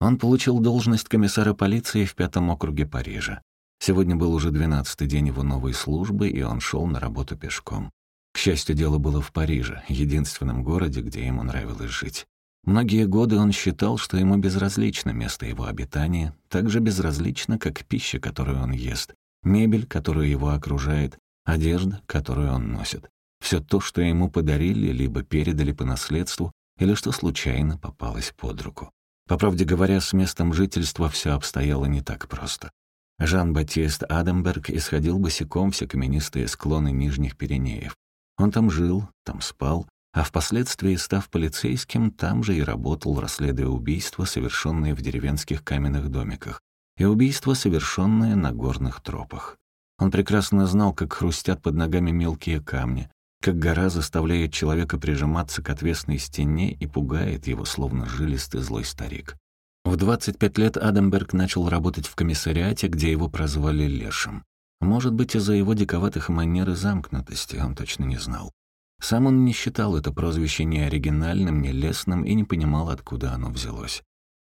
Он получил должность комиссара полиции в пятом округе Парижа. Сегодня был уже двенадцатый день его новой службы, и он шел на работу пешком. К счастью, дело было в Париже, единственном городе, где ему нравилось жить. Многие годы он считал, что ему безразлично место его обитания, так же безразлично, как пища, которую он ест, мебель, которую его окружает, одежда, которую он носит. Все то, что ему подарили, либо передали по наследству, или что случайно попалось под руку. По правде говоря, с местом жительства все обстояло не так просто. Жан-Батист Адамберг исходил босиком все каменистые склоны Нижних Пиренеев. Он там жил, там спал, а впоследствии, став полицейским, там же и работал, расследуя убийства, совершенные в деревенских каменных домиках, и убийства, совершенные на горных тропах. Он прекрасно знал, как хрустят под ногами мелкие камни, как гора заставляет человека прижиматься к отвесной стене и пугает его, словно жилистый злой старик. В 25 лет Адамберг начал работать в комиссариате, где его прозвали Лешем. Может быть, из-за его диковатых манер и замкнутости, он точно не знал. Сам он не считал это прозвище ни оригинальным, ни лесным и не понимал, откуда оно взялось.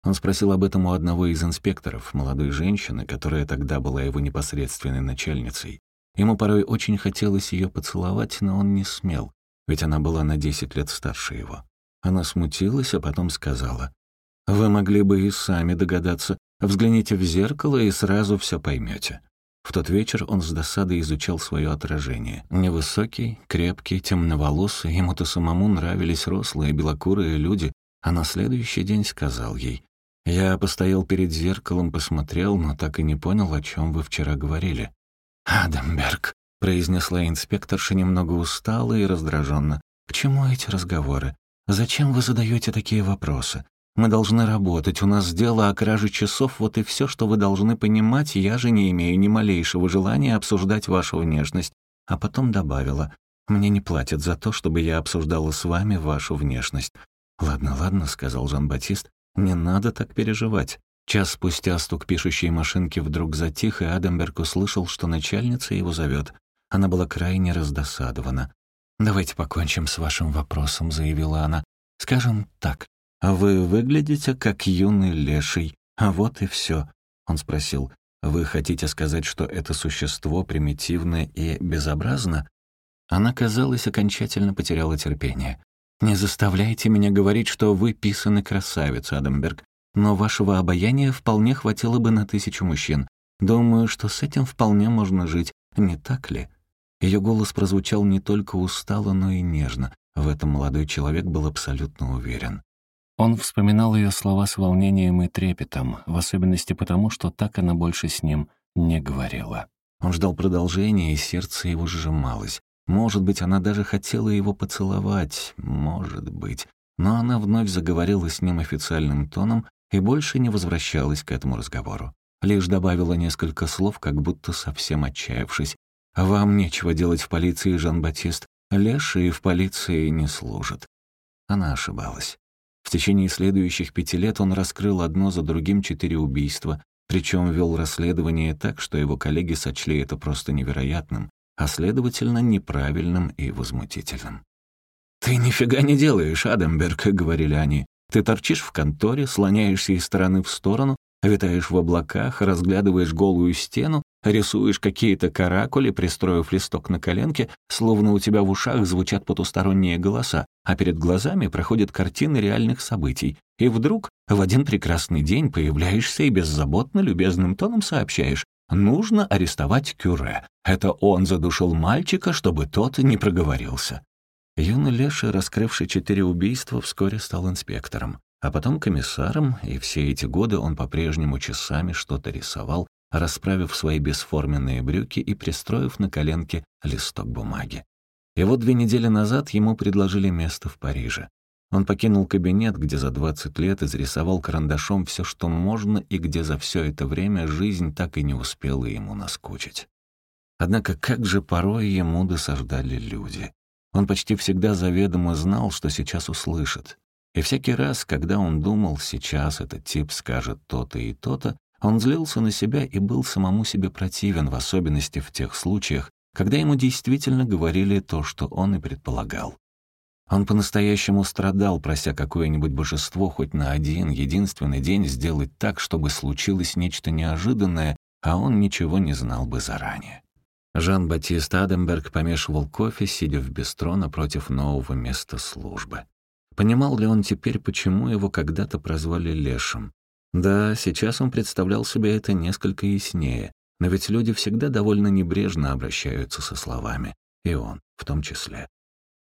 Он спросил об этом у одного из инспекторов, молодой женщины, которая тогда была его непосредственной начальницей. Ему порой очень хотелось ее поцеловать, но он не смел, ведь она была на 10 лет старше его. Она смутилась, а потом сказала, вы могли бы и сами догадаться. Взгляните в зеркало и сразу все поймете. В тот вечер он с досадой изучал свое отражение. Невысокий, крепкий, темноволосый, ему-то самому нравились рослые, белокурые люди, а на следующий день сказал ей, «Я постоял перед зеркалом, посмотрел, но так и не понял, о чем вы вчера говорили». «Адамберг», — произнесла инспекторша немного устало и раздраженно. «К чему эти разговоры? Зачем вы задаете такие вопросы? Мы должны работать, у нас дело о краже часов, вот и все, что вы должны понимать, я же не имею ни малейшего желания обсуждать вашу внешность». А потом добавила, «Мне не платят за то, чтобы я обсуждала с вами вашу внешность». «Ладно, ладно», — сказал Жан-Батист, «не надо так переживать». Час спустя стук пишущей машинки вдруг затих, и Адамберг услышал, что начальница его зовет. Она была крайне раздосадована. «Давайте покончим с вашим вопросом», — заявила она. «Скажем так, «Вы выглядите как юный леший, а вот и все. Он спросил, «Вы хотите сказать, что это существо примитивно и безобразно?» Она, казалось, окончательно потеряла терпение. «Не заставляйте меня говорить, что вы писаны красавица, Адамберг, но вашего обаяния вполне хватило бы на тысячу мужчин. Думаю, что с этим вполне можно жить, не так ли?» Ее голос прозвучал не только устало, но и нежно. В этом молодой человек был абсолютно уверен. Он вспоминал ее слова с волнением и трепетом, в особенности потому, что так она больше с ним не говорила. Он ждал продолжения, и сердце его сжималось. Может быть, она даже хотела его поцеловать, может быть. Но она вновь заговорила с ним официальным тоном и больше не возвращалась к этому разговору. Лишь добавила несколько слов, как будто совсем отчаявшись. «Вам нечего делать в полиции, Жан-Батист. Леший в полиции не служит». Она ошибалась. В течение следующих пяти лет он раскрыл одно за другим четыре убийства, причем вел расследование так, что его коллеги сочли это просто невероятным, а следовательно, неправильным и возмутительным. «Ты нифига не делаешь, Адамберг», — говорили они. «Ты торчишь в конторе, слоняешься из стороны в сторону, витаешь в облаках, разглядываешь голую стену, рисуешь какие-то каракули, пристроив листок на коленке, словно у тебя в ушах звучат потусторонние голоса, а перед глазами проходят картины реальных событий. И вдруг в один прекрасный день появляешься и беззаботно любезным тоном сообщаешь «Нужно арестовать Кюре. Это он задушил мальчика, чтобы тот не проговорился». Юный Леша, раскрывший четыре убийства, вскоре стал инспектором, а потом комиссаром, и все эти годы он по-прежнему часами что-то рисовал, расправив свои бесформенные брюки и пристроив на коленке листок бумаги. И вот две недели назад ему предложили место в Париже. Он покинул кабинет, где за 20 лет изрисовал карандашом все, что можно, и где за все это время жизнь так и не успела ему наскучить. Однако как же порой ему досаждали люди. Он почти всегда заведомо знал, что сейчас услышит. И всякий раз, когда он думал, сейчас этот тип скажет то-то и то-то, он злился на себя и был самому себе противен, в особенности в тех случаях, когда ему действительно говорили то, что он и предполагал. Он по-настоящему страдал, прося какое-нибудь божество хоть на один, единственный день сделать так, чтобы случилось нечто неожиданное, а он ничего не знал бы заранее. Жан-Батист Аденберг помешивал кофе, сидя в бистро напротив нового места службы. Понимал ли он теперь, почему его когда-то прозвали Лешем? Да, сейчас он представлял себе это несколько яснее, но ведь люди всегда довольно небрежно обращаются со словами, и он в том числе.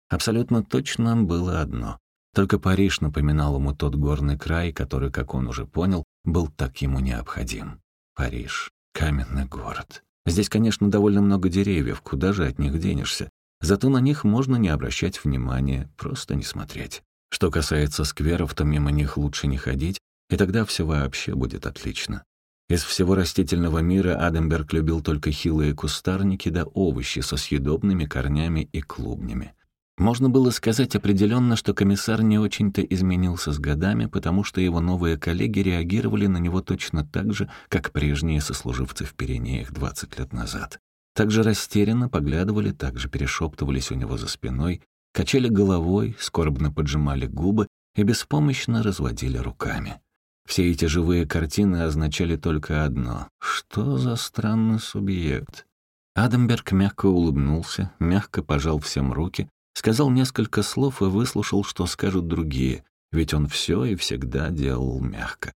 Абсолютно точно было одно. Только Париж напоминал ему тот горный край, который, как он уже понял, был так ему необходим. Париж. Каменный город. Здесь, конечно, довольно много деревьев, куда же от них денешься? Зато на них можно не обращать внимания, просто не смотреть. Что касается скверов, то мимо них лучше не ходить, и тогда все вообще будет отлично. Из всего растительного мира Аденберг любил только хилые кустарники да овощи со съедобными корнями и клубнями. Можно было сказать определенно, что комиссар не очень-то изменился с годами, потому что его новые коллеги реагировали на него точно так же, как прежние сослуживцы в Пиренеях 20 лет назад. Также растерянно поглядывали, также перешептывались у него за спиной, качали головой, скорбно поджимали губы и беспомощно разводили руками. Все эти живые картины означали только одно — что за странный субъект? Адамберг мягко улыбнулся, мягко пожал всем руки, Сказал несколько слов и выслушал, что скажут другие, ведь он все и всегда делал мягко.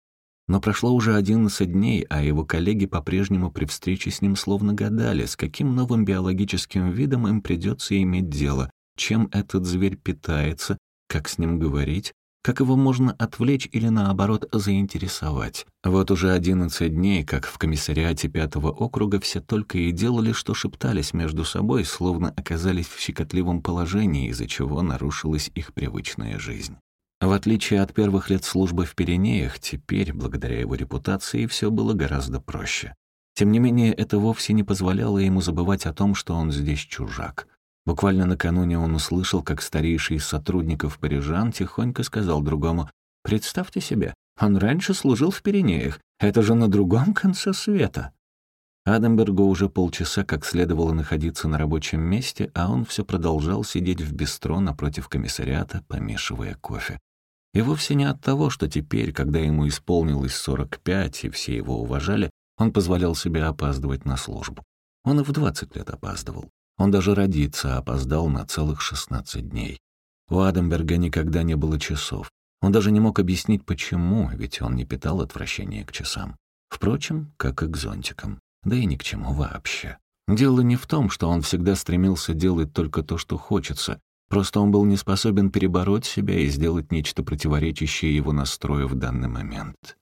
Но прошло уже одиннадцать дней, а его коллеги по-прежнему при встрече с ним словно гадали, с каким новым биологическим видом им придется иметь дело, чем этот зверь питается, как с ним говорить, как его можно отвлечь или, наоборот, заинтересовать? Вот уже одиннадцать дней, как в комиссариате пятого округа все только и делали, что шептались между собой, словно оказались в щекотливом положении, из-за чего нарушилась их привычная жизнь. В отличие от первых лет службы в Пиренеях, теперь, благодаря его репутации, все было гораздо проще. Тем не менее, это вовсе не позволяло ему забывать о том, что он здесь чужак — Буквально накануне он услышал, как старейший из сотрудников парижан тихонько сказал другому «Представьте себе, он раньше служил в Пиренеях, это же на другом конце света». Адамбергу уже полчаса как следовало находиться на рабочем месте, а он все продолжал сидеть в бистро напротив комиссариата, помешивая кофе. И вовсе не от того, что теперь, когда ему исполнилось 45 и все его уважали, он позволял себе опаздывать на службу. Он и в 20 лет опаздывал. Он даже родиться опоздал на целых 16 дней. У Адамберга никогда не было часов. Он даже не мог объяснить, почему, ведь он не питал отвращения к часам. Впрочем, как и к зонтикам. Да и ни к чему вообще. Дело не в том, что он всегда стремился делать только то, что хочется. Просто он был не способен перебороть себя и сделать нечто противоречащее его настрою в данный момент.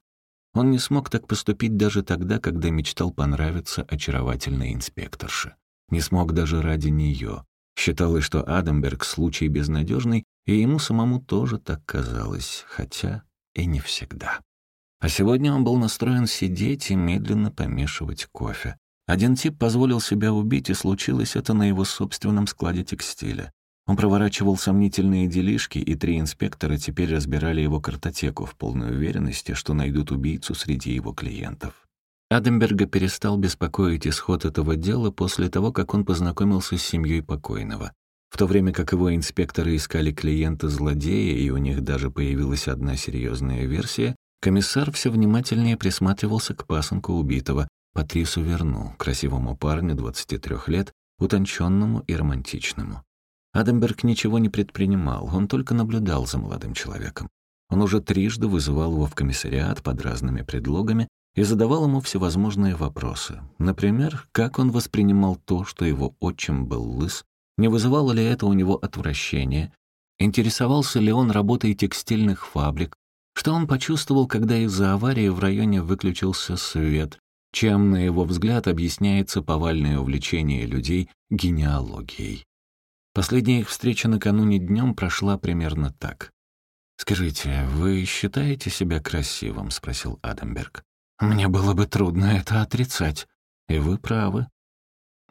Он не смог так поступить даже тогда, когда мечтал понравиться очаровательной инспекторше. Не смог даже ради нее. Считалось, что Адамберг — случай безнадежный, и ему самому тоже так казалось, хотя и не всегда. А сегодня он был настроен сидеть и медленно помешивать кофе. Один тип позволил себя убить, и случилось это на его собственном складе текстиля. Он проворачивал сомнительные делишки, и три инспектора теперь разбирали его картотеку в полной уверенности, что найдут убийцу среди его клиентов. Аденберга перестал беспокоить исход этого дела после того, как он познакомился с семьей покойного. В то время как его инспекторы искали клиента-злодея, и у них даже появилась одна серьезная версия, комиссар все внимательнее присматривался к пасынку убитого, Патрису Верну, красивому парню 23 лет, утонченному и романтичному. Адамберг ничего не предпринимал, он только наблюдал за молодым человеком. Он уже трижды вызывал его в комиссариат под разными предлогами, и задавал ему всевозможные вопросы. Например, как он воспринимал то, что его отчим был лыс, не вызывало ли это у него отвращения, интересовался ли он работой текстильных фабрик, что он почувствовал, когда из-за аварии в районе выключился свет, чем, на его взгляд, объясняется повальное увлечение людей генеалогией. Последняя их встреча накануне днем прошла примерно так. «Скажите, вы считаете себя красивым?» — спросил Адамберг. Мне было бы трудно это отрицать. И вы правы.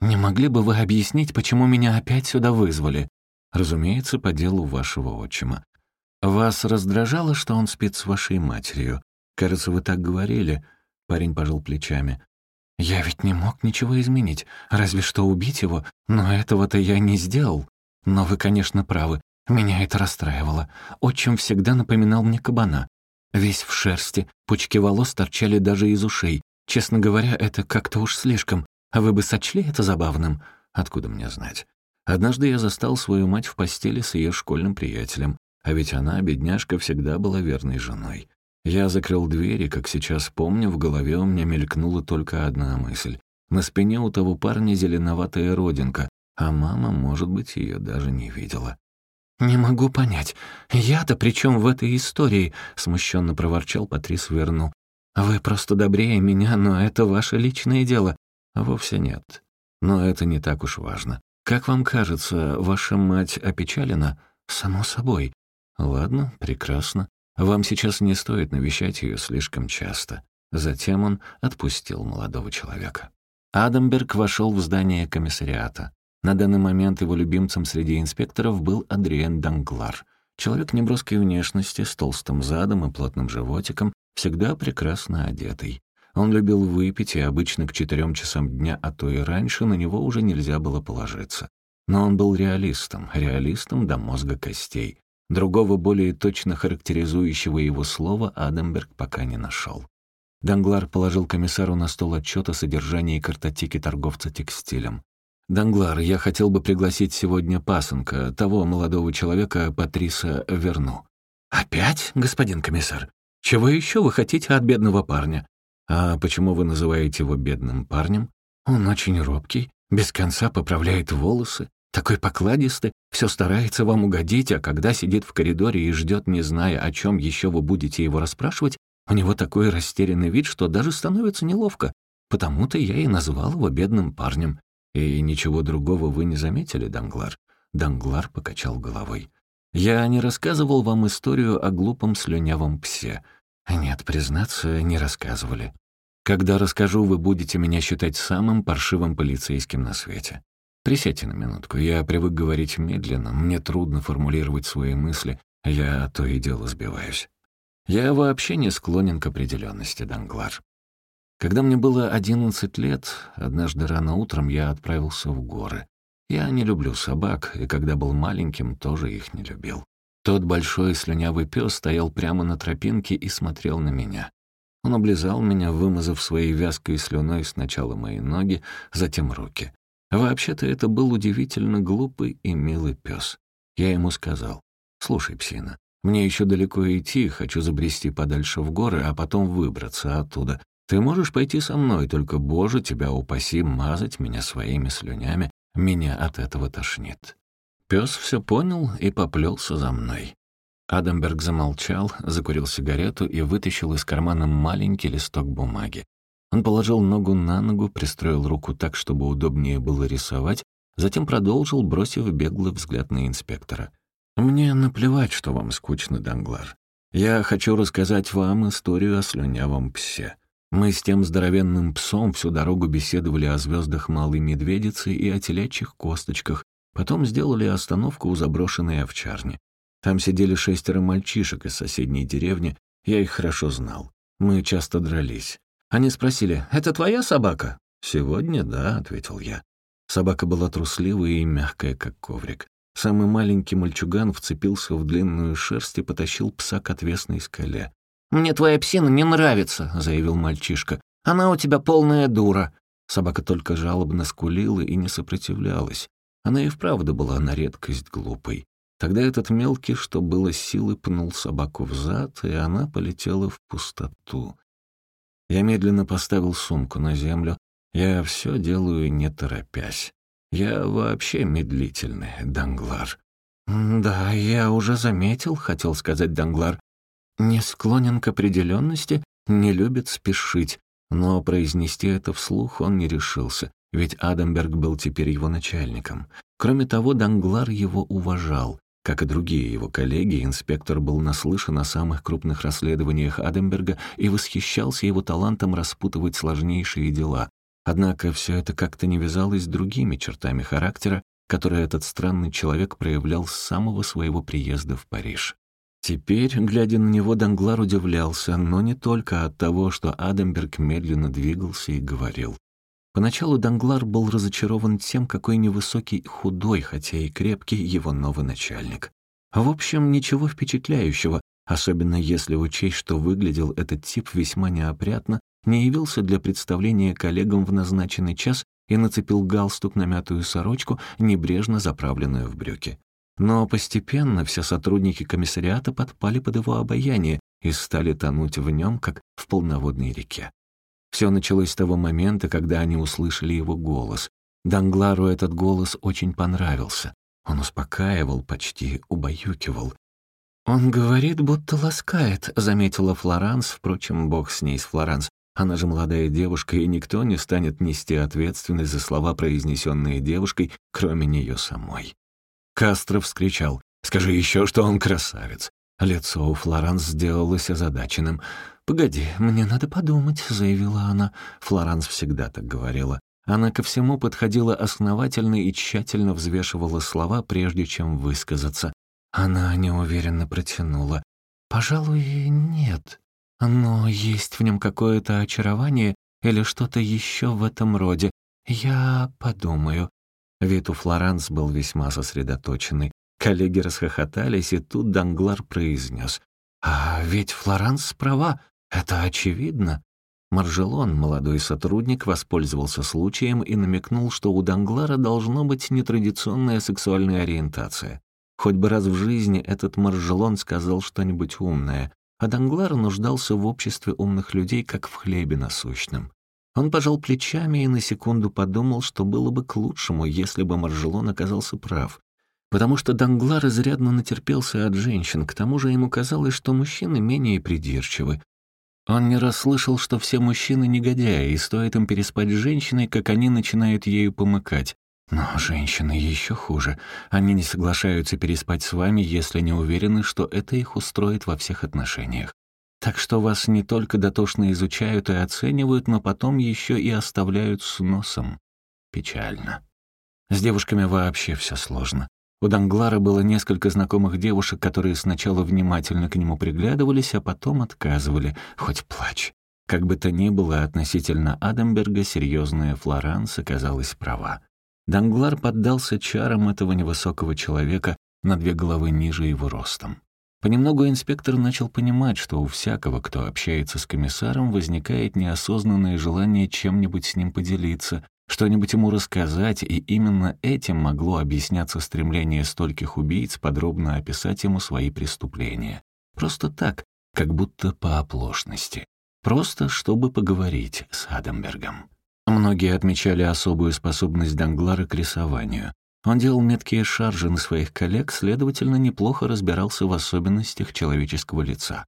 Не могли бы вы объяснить, почему меня опять сюда вызвали? Разумеется, по делу вашего отчима. Вас раздражало, что он спит с вашей матерью? Кажется, вы так говорили. Парень пожал плечами. Я ведь не мог ничего изменить, разве что убить его, но этого-то я не сделал. Но вы, конечно, правы. Меня это расстраивало. Отчим всегда напоминал мне кабана. Весь в шерсти, пучки волос торчали даже из ушей. Честно говоря, это как-то уж слишком. А вы бы сочли это забавным? Откуда мне знать? Однажды я застал свою мать в постели с ее школьным приятелем, а ведь она, бедняжка, всегда была верной женой. Я закрыл дверь, и, как сейчас помню, в голове у меня мелькнула только одна мысль. На спине у того парня зеленоватая родинка, а мама, может быть, ее даже не видела. «Не могу понять. Я-то при чем в этой истории?» — смущенно проворчал Патрис Верну. «Вы просто добрее меня, но это ваше личное дело». «Вовсе нет. Но это не так уж важно. Как вам кажется, ваша мать опечалена?» «Само собой». «Ладно, прекрасно. Вам сейчас не стоит навещать ее слишком часто». Затем он отпустил молодого человека. Адамберг вошел в здание комиссариата. На данный момент его любимцем среди инспекторов был Адриен Данглар. Человек неброской внешности, с толстым задом и плотным животиком, всегда прекрасно одетый. Он любил выпить, и обычно к четырем часам дня, а то и раньше, на него уже нельзя было положиться. Но он был реалистом, реалистом до мозга костей. Другого, более точно характеризующего его слова Адамберг пока не нашел. Данглар положил комиссару на стол отчет о содержании картотеки торговца текстилем. «Данглар, я хотел бы пригласить сегодня пасынка, того молодого человека Патриса Верну». «Опять, господин комиссар? Чего еще вы хотите от бедного парня?» «А почему вы называете его бедным парнем?» «Он очень робкий, без конца поправляет волосы, такой покладистый, все старается вам угодить, а когда сидит в коридоре и ждет, не зная, о чем еще вы будете его расспрашивать, у него такой растерянный вид, что даже становится неловко. Потому-то я и назвал его бедным парнем. «И ничего другого вы не заметили, Данглар?» Данглар покачал головой. «Я не рассказывал вам историю о глупом слюнявом псе». «Нет, признаться, не рассказывали». «Когда расскажу, вы будете меня считать самым паршивым полицейским на свете. Присядьте на минутку, я привык говорить медленно, мне трудно формулировать свои мысли, я то и дело сбиваюсь. Я вообще не склонен к определенности, Данглар. Когда мне было одиннадцать лет, однажды рано утром я отправился в горы. Я не люблю собак, и когда был маленьким, тоже их не любил. Тот большой слюнявый пес стоял прямо на тропинке и смотрел на меня. Он облизал меня, вымазав своей вязкой слюной сначала мои ноги, затем руки. Вообще-то это был удивительно глупый и милый пес. Я ему сказал, «Слушай, псина, мне еще далеко идти, хочу забрести подальше в горы, а потом выбраться оттуда. Ты можешь пойти со мной, только, Боже, тебя упаси, мазать меня своими слюнями. Меня от этого тошнит». Пес все понял и поплелся за мной. Адамберг замолчал, закурил сигарету и вытащил из кармана маленький листок бумаги. Он положил ногу на ногу, пристроил руку так, чтобы удобнее было рисовать, затем продолжил, бросив беглый взгляд на инспектора. «Мне наплевать, что вам скучно, Данглар. Я хочу рассказать вам историю о слюнявом псе. Мы с тем здоровенным псом всю дорогу беседовали о звездах Малой Медведицы и о телячьих косточках, потом сделали остановку у заброшенной овчарни. Там сидели шестеро мальчишек из соседней деревни, я их хорошо знал. Мы часто дрались. Они спросили, «Это твоя собака?» «Сегодня да», — ответил я. Собака была трусливая и мягкая, как коврик. Самый маленький мальчуган вцепился в длинную шерсть и потащил пса к отвесной скале. «Мне твоя псина не нравится», — заявил мальчишка. «Она у тебя полная дура». Собака только жалобно скулила и не сопротивлялась. Она и вправду была на редкость глупой. Тогда этот мелкий, что было силы, пнул собаку в зад, и она полетела в пустоту. Я медленно поставил сумку на землю. Я все делаю, не торопясь. Я вообще медлительный, Данглар. «Да, я уже заметил», — хотел сказать Данглар. Не склонен к определенности, не любит спешить. Но произнести это вслух он не решился, ведь Адамберг был теперь его начальником. Кроме того, Данглар его уважал. Как и другие его коллеги, инспектор был наслышан о самых крупных расследованиях Адамберга и восхищался его талантом распутывать сложнейшие дела. Однако все это как-то не вязалось с другими чертами характера, которые этот странный человек проявлял с самого своего приезда в Париж. Теперь, глядя на него, Данглар удивлялся, но не только от того, что Адамберг медленно двигался и говорил. Поначалу Данглар был разочарован тем, какой невысокий и худой, хотя и крепкий, его новый начальник. В общем, ничего впечатляющего, особенно если учесть, что выглядел этот тип весьма неопрятно, не явился для представления коллегам в назначенный час и нацепил галстук на мятую сорочку, небрежно заправленную в брюки. Но постепенно все сотрудники комиссариата подпали под его обаяние и стали тонуть в нем, как в полноводной реке. Все началось с того момента, когда они услышали его голос. Данглару этот голос очень понравился. Он успокаивал, почти убаюкивал. «Он говорит, будто ласкает», — заметила Флоранс. Впрочем, бог с ней, с Флоранс. Она же молодая девушка, и никто не станет нести ответственность за слова, произнесенные девушкой, кроме нее самой. Кастро вскричал. «Скажи еще, что он красавец». Лицо у Флоранс сделалось озадаченным. «Погоди, мне надо подумать», — заявила она. Флоранс всегда так говорила. Она ко всему подходила основательно и тщательно взвешивала слова, прежде чем высказаться. Она неуверенно протянула. «Пожалуй, нет. Но есть в нем какое-то очарование или что-то еще в этом роде. Я подумаю». Вид у Флоранс был весьма сосредоточенный. Коллеги расхохотались, и тут Данглар произнес. «А ведь Флоранс права, это очевидно». Маржелон, молодой сотрудник, воспользовался случаем и намекнул, что у Данглара должно быть нетрадиционная сексуальная ориентация. Хоть бы раз в жизни этот Маржелон сказал что-нибудь умное, а Данглар нуждался в обществе умных людей, как в хлебе насущном. Он пожал плечами и на секунду подумал, что было бы к лучшему, если бы Маржелон оказался прав. Потому что Данглар изрядно натерпелся от женщин, к тому же ему казалось, что мужчины менее придирчивы, он не расслышал, что все мужчины негодяи, и стоит им переспать с женщиной, как они начинают ею помыкать. Но женщины еще хуже. Они не соглашаются переспать с вами, если не уверены, что это их устроит во всех отношениях. Так что вас не только дотошно изучают и оценивают, но потом еще и оставляют с носом. Печально. С девушками вообще все сложно. У Данглара было несколько знакомых девушек, которые сначала внимательно к нему приглядывались, а потом отказывали, хоть плачь. Как бы то ни было, относительно Адамберга серьезная Флоранс оказалась права. Данглар поддался чарам этого невысокого человека на две головы ниже его ростом. Понемногу инспектор начал понимать, что у всякого, кто общается с комиссаром, возникает неосознанное желание чем-нибудь с ним поделиться, что-нибудь ему рассказать, и именно этим могло объясняться стремление стольких убийц подробно описать ему свои преступления. Просто так, как будто по оплошности. Просто чтобы поговорить с Адамбергом. Многие отмечали особую способность Данглара к рисованию. Он делал меткие шаржи на своих коллег, следовательно, неплохо разбирался в особенностях человеческого лица.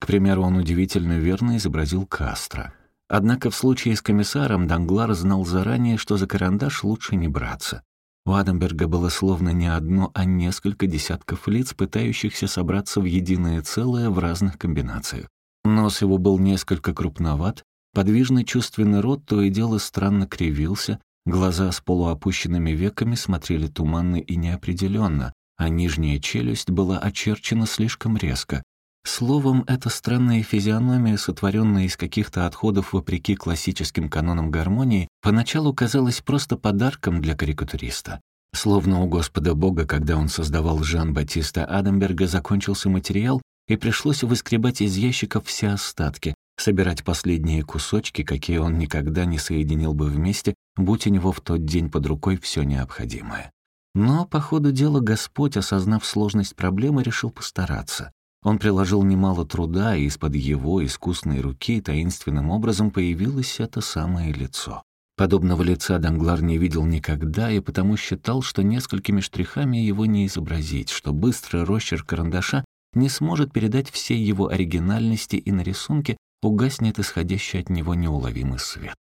К примеру, он удивительно верно изобразил Кастро — Однако в случае с комиссаром Данглар знал заранее, что за карандаш лучше не браться. У Адамберга было словно не одно, а несколько десятков лиц, пытающихся собраться в единое целое в разных комбинациях. Нос его был несколько крупноват, подвижный чувственный рот то и дело странно кривился, глаза с полуопущенными веками смотрели туманно и неопределенно, а нижняя челюсть была очерчена слишком резко, Словом, эта странная физиономия, сотворенная из каких-то отходов вопреки классическим канонам гармонии, поначалу казалась просто подарком для карикатуриста. Словно у Господа Бога, когда он создавал Жан-Батиста Адамберга, закончился материал, и пришлось выскребать из ящиков все остатки, собирать последние кусочки, какие он никогда не соединил бы вместе, будь у него в тот день под рукой все необходимое. Но, по ходу дела, Господь, осознав сложность проблемы, решил постараться. Он приложил немало труда, и из-под его искусной руки таинственным образом появилось это самое лицо. Подобного лица Данглар не видел никогда и потому считал, что несколькими штрихами его не изобразить, что быстрый росчерк карандаша не сможет передать всей его оригинальности и на рисунке угаснет исходящий от него неуловимый свет.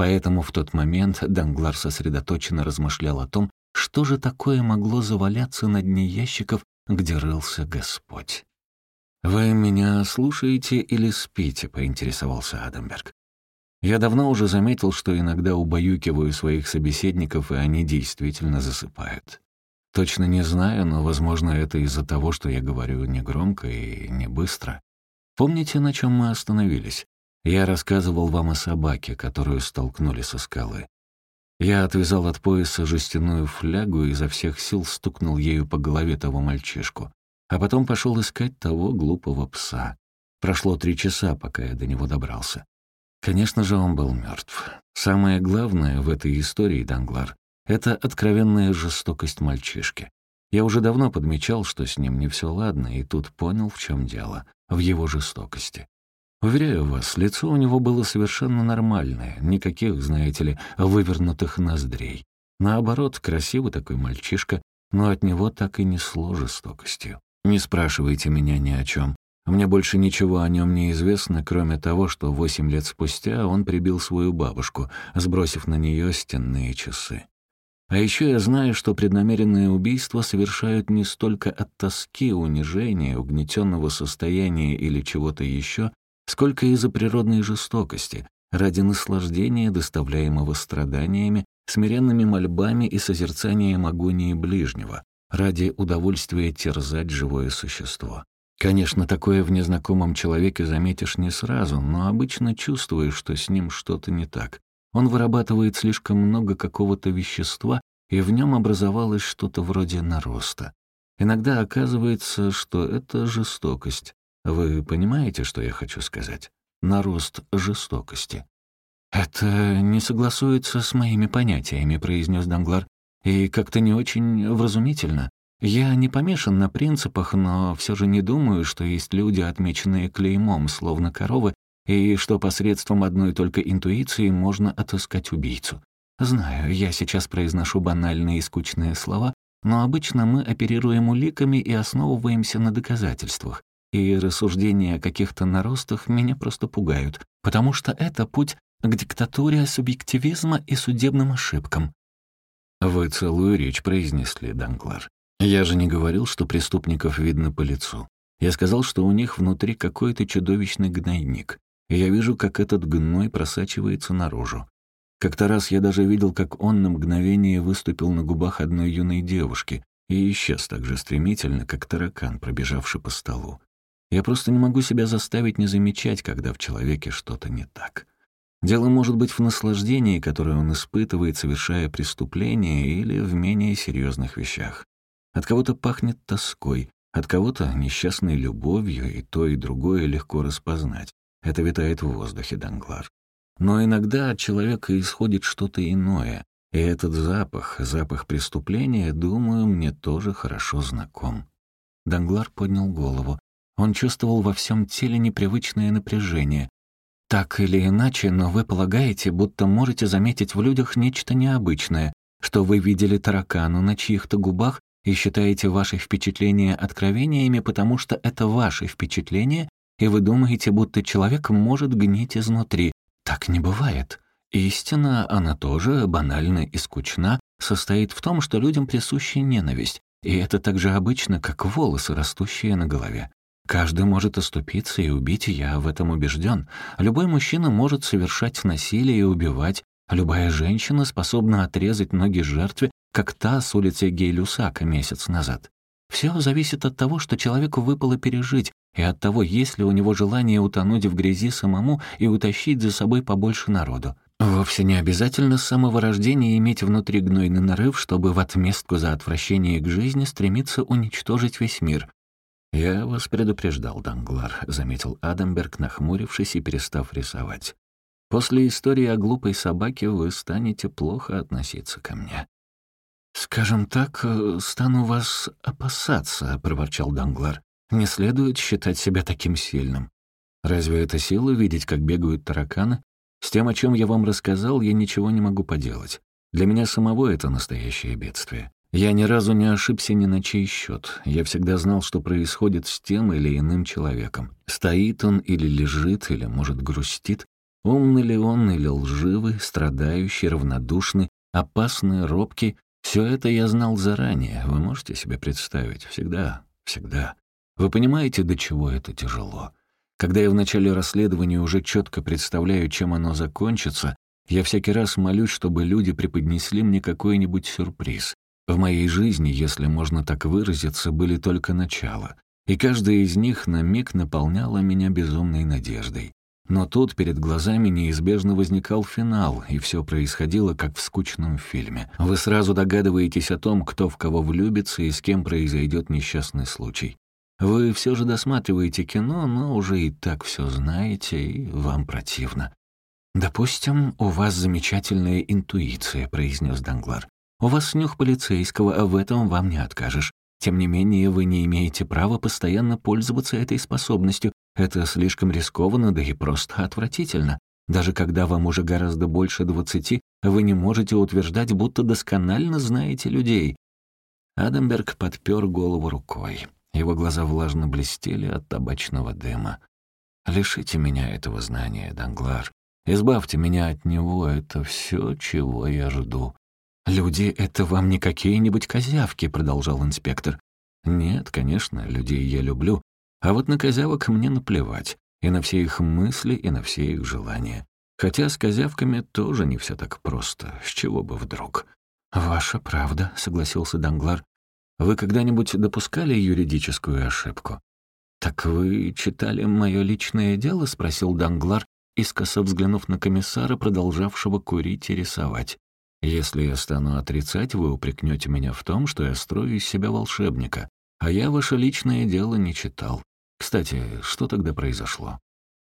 Поэтому в тот момент Данглар сосредоточенно размышлял о том, что же такое могло заваляться на дне ящиков, где рылся Господь. «Вы меня слушаете или спите?» — поинтересовался Адамберг. «Я давно уже заметил, что иногда убаюкиваю своих собеседников, и они действительно засыпают. Точно не знаю, но, возможно, это из-за того, что я говорю негромко и не быстро. Помните, на чем мы остановились? Я рассказывал вам о собаке, которую столкнули со скалы. Я отвязал от пояса жестяную флягу и изо всех сил стукнул ею по голове того мальчишку, а потом пошел искать того глупого пса. Прошло три часа, пока я до него добрался. Конечно же, он был мертв. Самое главное в этой истории, Данглар, это откровенная жестокость мальчишки. Я уже давно подмечал, что с ним не все ладно, и тут понял, в чем дело, в его жестокости. Уверяю вас, лицо у него было совершенно нормальное, никаких, знаете ли, вывернутых ноздрей. Наоборот, красивый такой мальчишка, но от него так и несло жестокостью. Не спрашивайте меня ни о чем. Мне больше ничего о нем не известно, кроме того, что восемь лет спустя он прибил свою бабушку, сбросив на нее стенные часы. А еще я знаю, что преднамеренные убийства совершают не столько от тоски, унижения, угнетенного состояния или чего-то еще, сколько из-за природной жестокости, ради наслаждения, доставляемого страданиями, смиренными мольбами и созерцанием агонии ближнего, ради удовольствия терзать живое существо. Конечно, такое в незнакомом человеке заметишь не сразу, но обычно чувствуешь, что с ним что-то не так. Он вырабатывает слишком много какого-то вещества, и в нем образовалось что-то вроде нароста. Иногда оказывается, что это жестокость, вы понимаете, что я хочу сказать? Нарост жестокости. «Это не согласуется с моими понятиями», — произнес Данглар. «И как-то не очень вразумительно. Я не помешан на принципах, но все же не думаю, что есть люди, отмеченные клеймом, словно коровы, и что посредством одной только интуиции можно отыскать убийцу. Знаю, я сейчас произношу банальные и скучные слова, но обычно мы оперируем уликами и основываемся на доказательствах и рассуждения о каких-то наростах меня просто пугают, потому что это путь к диктатуре субъективизма и судебным ошибкам». «Вы целую речь произнесли, Данклар. Я же не говорил, что преступников видно по лицу. Я сказал, что у них внутри какой-то чудовищный гнойник, я вижу, как этот гной просачивается наружу. Как-то раз я даже видел, как он на мгновение выступил на губах одной юной девушки и исчез так же стремительно, как таракан, пробежавший по столу. Я просто не могу себя заставить не замечать, когда в человеке что-то не так. Дело может быть в наслаждении, которое он испытывает, совершая преступление, или в менее серьезных вещах. От кого-то пахнет тоской, от кого-то несчастной любовью, и то, и другое легко распознать. Это витает в воздухе, Данглар. Но иногда от человека исходит что-то иное, и этот запах, запах преступления, думаю, мне тоже хорошо знаком. Данглар поднял голову. Он чувствовал во всем теле непривычное напряжение. Так или иначе, но вы полагаете, будто можете заметить в людях нечто необычное, что вы видели таракану на чьих-то губах и считаете ваши впечатления откровениями, потому что это ваши впечатления, и вы думаете, будто человек может гнить изнутри. Так не бывает. Истина, она тоже банальна и скучна, состоит в том, что людям присуща ненависть, и это так же обычно, как волосы, растущие на голове. Каждый может оступиться и убить, я в этом убежден. Любой мужчина может совершать насилие и убивать. Любая женщина способна отрезать ноги жертве, как та с улицы Гейлюсака месяц назад. Все зависит от того, что человеку выпало пережить, и от того, есть ли у него желание утонуть в грязи самому и утащить за собой побольше народу. Вовсе не обязательно с самого рождения иметь внутри гнойный нарыв, чтобы в отместку за отвращение к жизни стремиться уничтожить весь мир. «Я вас предупреждал, Данглар», — заметил Адамберг, нахмурившись и перестав рисовать. «После истории о глупой собаке вы станете плохо относиться ко мне». «Скажем так, э, стану вас опасаться», — проворчал Данглар. «Не следует считать себя таким сильным. Разве это сила видеть, как бегают тараканы? С тем, о чем я вам рассказал, я ничего не могу поделать. Для меня самого это настоящее бедствие. Я ни разу не ошибся ни на чей счет. Я всегда знал, что происходит с тем или иным человеком. Стоит он или лежит, или, может, грустит. Умный ли он или лживый, страдающий, равнодушный, опасный, робкий. Все это я знал заранее. Вы можете себе представить? Всегда, всегда. Вы понимаете, до чего это тяжело? Когда я в начале расследования уже четко представляю, чем оно закончится, я всякий раз молюсь, чтобы люди преподнесли мне какой-нибудь сюрприз. В моей жизни, если можно так выразиться, были только начала, и каждая из них на миг наполняла меня безумной надеждой. Но тут перед глазами неизбежно возникал финал, и все происходило, как в скучном фильме. Вы сразу догадываетесь о том, кто в кого влюбится и с кем произойдет несчастный случай. Вы все же досматриваете кино, но уже и так все знаете, и вам противно. «Допустим, у вас замечательная интуиция», — произнес Данглар. «У вас нюх полицейского, а в этом вам не откажешь. Тем не менее, вы не имеете права постоянно пользоваться этой способностью. Это слишком рискованно, да и просто отвратительно. Даже когда вам уже гораздо больше двадцати, вы не можете утверждать, будто досконально знаете людей». Адамберг подпер голову рукой. Его глаза влажно блестели от табачного дыма. «Лишите меня этого знания, Данглар. Избавьте меня от него, это все, чего я жду». «Люди — это вам не какие-нибудь козявки», — продолжал инспектор. «Нет, конечно, людей я люблю, а вот на козявок мне наплевать, и на все их мысли, и на все их желания. Хотя с козявками тоже не все так просто, с чего бы вдруг». «Ваша правда», — согласился Данглар. «Вы когда-нибудь допускали юридическую ошибку?» «Так вы читали мое личное дело?» — спросил Данглар, искоса взглянув на комиссара, продолжавшего курить и рисовать. Если я стану отрицать, вы упрекнете меня в том, что я строю из себя волшебника, а я ваше личное дело не читал. Кстати, что тогда произошло?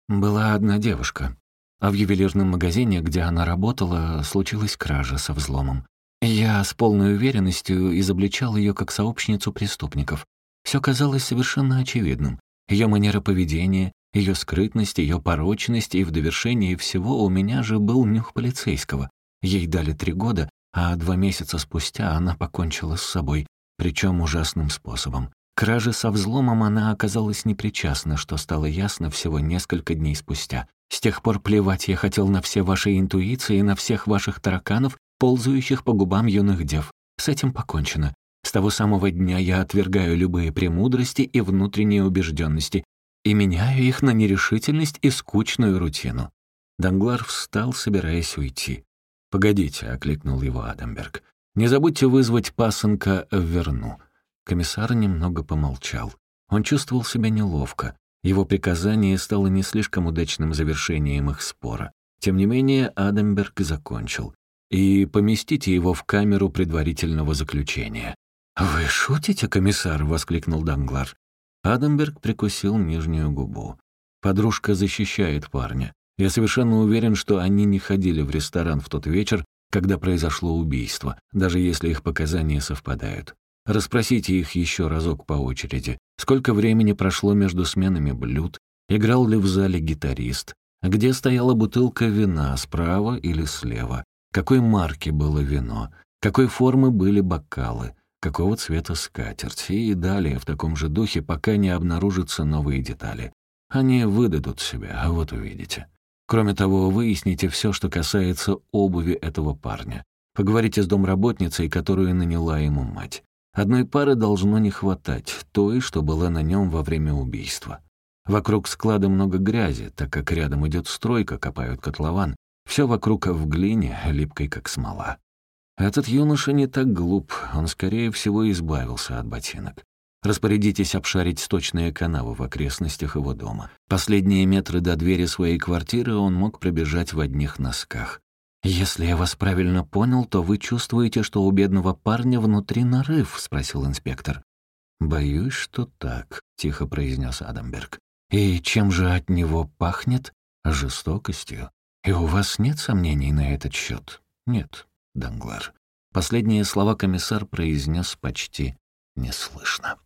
Была одна девушка, а в ювелирном магазине, где она работала, случилась кража со взломом. Я с полной уверенностью изобличал ее как сообщницу преступников. Все казалось совершенно очевидным. Ее манера поведения, ее скрытность, ее порочность, и в довершении всего у меня же был нюх полицейского. Ей дали три года, а два месяца спустя она покончила с собой, причем ужасным способом. Краже со взломом она оказалась непричастна, что стало ясно всего несколько дней спустя. С тех пор плевать я хотел на все ваши интуиции и на всех ваших тараканов, ползающих по губам юных дев. С этим покончено. С того самого дня я отвергаю любые премудрости и внутренние убежденности и меняю их на нерешительность и скучную рутину. Данглар встал, собираясь уйти. «Погодите», — окликнул его Адамберг. «Не забудьте вызвать пасынка в Верну». Комиссар немного помолчал. Он чувствовал себя неловко. Его приказание стало не слишком удачным завершением их спора. Тем не менее, Адамберг закончил. «И поместите его в камеру предварительного заключения». «Вы шутите, комиссар?» — воскликнул Данглар. Адамберг прикусил нижнюю губу. Подружка защищает парня. Я совершенно уверен, что они не ходили в ресторан в тот вечер, когда произошло убийство, даже если их показания совпадают. Расспросите их еще разок по очереди. Сколько времени прошло между сменами блюд? Играл ли в зале гитарист? Где стояла бутылка вина, справа или слева? Какой марки было вино? Какой формы были бокалы? Какого цвета скатерть? И далее в таком же духе, пока не обнаружатся новые детали. Они выдадут себя, а вот увидите. Кроме того, выясните все, что касается обуви этого парня. Поговорите с домработницей, которую наняла ему мать. Одной пары должно не хватать, той, что была на нем во время убийства. Вокруг склада много грязи, так как рядом идет стройка, копают котлован. Все вокруг в глине, липкой как смола. Этот юноша не так глуп, он, скорее всего, избавился от ботинок. Распорядитесь обшарить сточные канавы в окрестностях его дома. Последние метры до двери своей квартиры он мог пробежать в одних носках. «Если я вас правильно понял, то вы чувствуете, что у бедного парня внутри нарыв?» — спросил инспектор. «Боюсь, что так», — тихо произнес Адамберг. «И чем же от него пахнет? Жестокостью. И у вас нет сомнений на этот счет? «Нет, Данглар». Последние слова комиссар произнес почти неслышно.